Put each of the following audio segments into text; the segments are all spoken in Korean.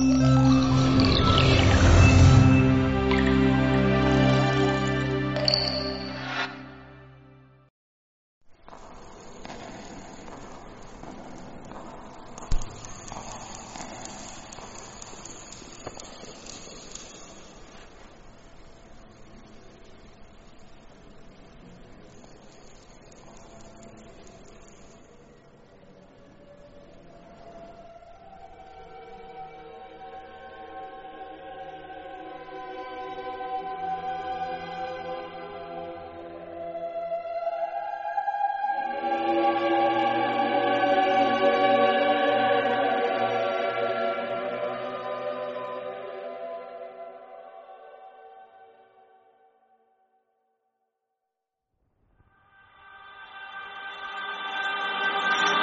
Música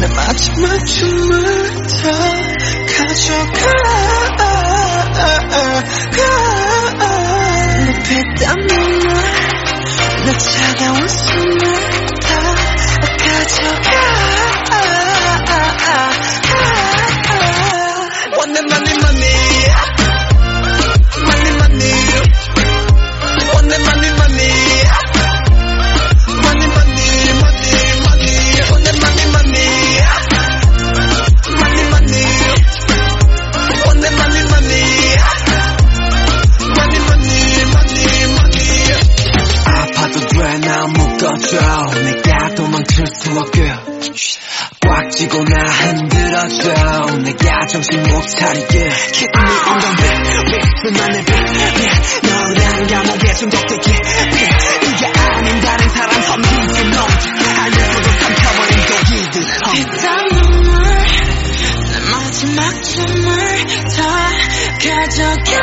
내 마지막 춤을 다 가져가 수 없게. 꽉 쥐고 나 흔들어줘. 내가 정신 못 차리게. Keep me on the beat, beat, 나의 beat, beat. 너랑 감옥에 중독되게. beat. 이게 아닌 다른 사람 섬기지 너. 알면서도 삼켜버린 독이들. 피땀 눈물 내 마지막 춤을 다 가져가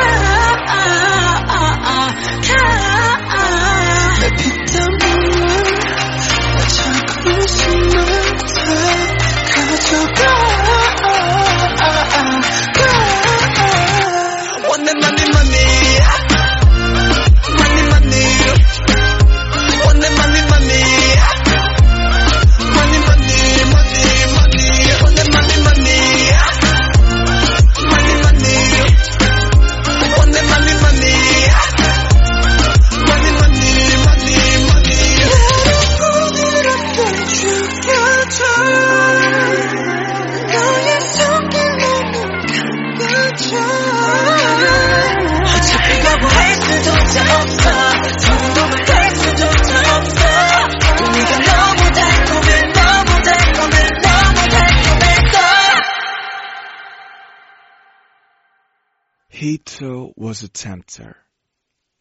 He too was a tempter.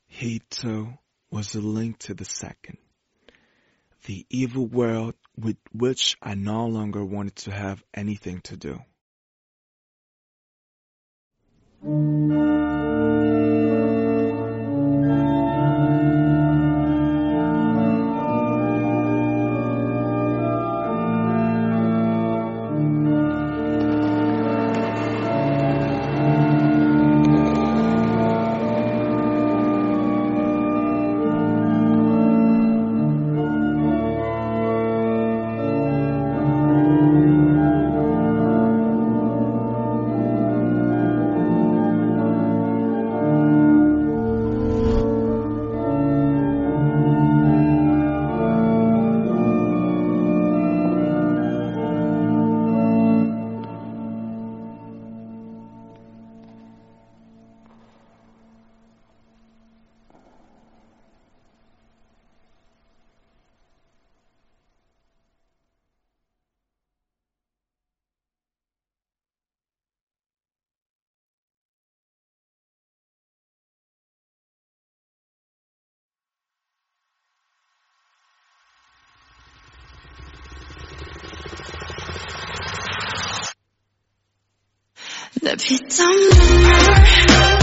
He too was a link to the second. The evil world with which I no longer wanted to have anything to do. putain